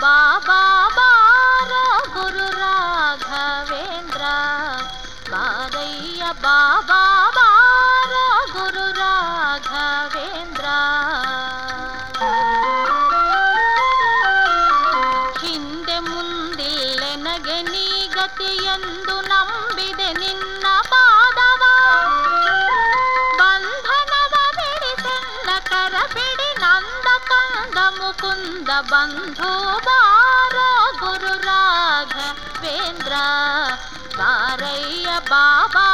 బాబా బార గురు రాఘవేంద్ర. బారయ్య బాబా బార గురు రాఘవేంద్ర. ಹಿಂದೆ ಮುಂದಿಲ್ಲೆನಗೆ ನೀ ಗತಿಯಂದು ನಂಬಿದೆ ನಿನ್ನ ಪಾದವ बन्धुबार बार गुरुराघवेन्द्र कारय बाबा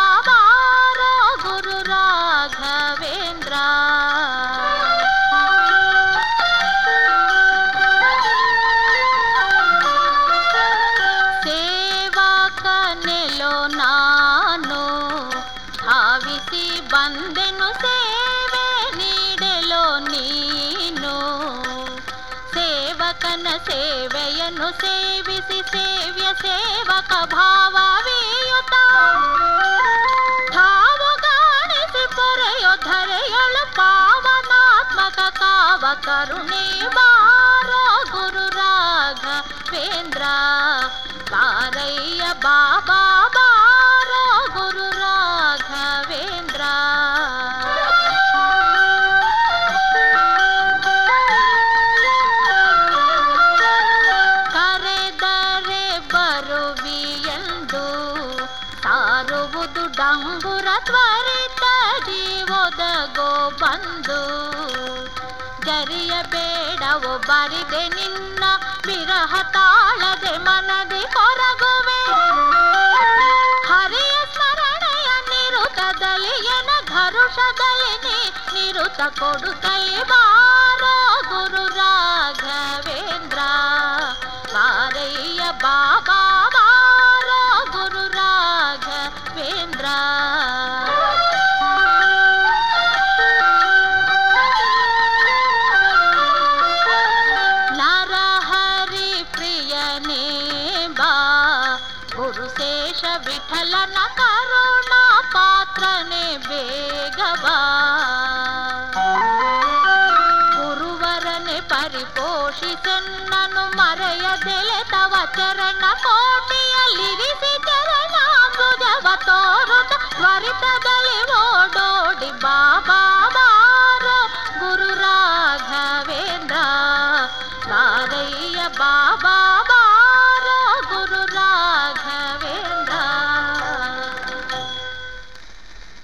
ಸೇವೆಯನ್ನು ಸೇವಿಸಿ ಸೇವ್ಯ ಸೇವಕ ಭಾವವೀಯುತ ಧಾವು ಗಾಣಿಸಿ ಪೊರೆಯೋ ಧರೆಯೊಳು ಪಾವನಾತ್ಮಕ ಕಾವ ಕರುಣೆ ಬಾರ ಡಂಗುರ ತ್ವರಿತದಿ ಒದಗೋ ಬಂದು ಜರಿಯಬೇಡವು ಬರಿದೆ ನಿನ್ನ ವಿರಹ ತಾಳದೆ ಮನದಿ ಹೊರಗುವೆ ಹರಿಯ ಸ್ಮರಣೆಯ ನಿರುತದಲ್ಲಿ ಎನ ಘರುಷದಲ್ಲಿ ನಿರುತ ಕೊಡುತ್ತಲೇ ಕೈ ಗುರುಶೇಷ ವಿಠಲನ ಕರುಣಾ ಪಾತ್ರನೇ ಬೇಗವಾ ಗುರುವರನೆ ಪರಿಪೋಷಿಸೆನ್ನನು ಮರೆಯದೆಲೆ ತವ ಚರಣ ಕೋಟಿಯಲ್ಲಿರಿಸಿ ಚರ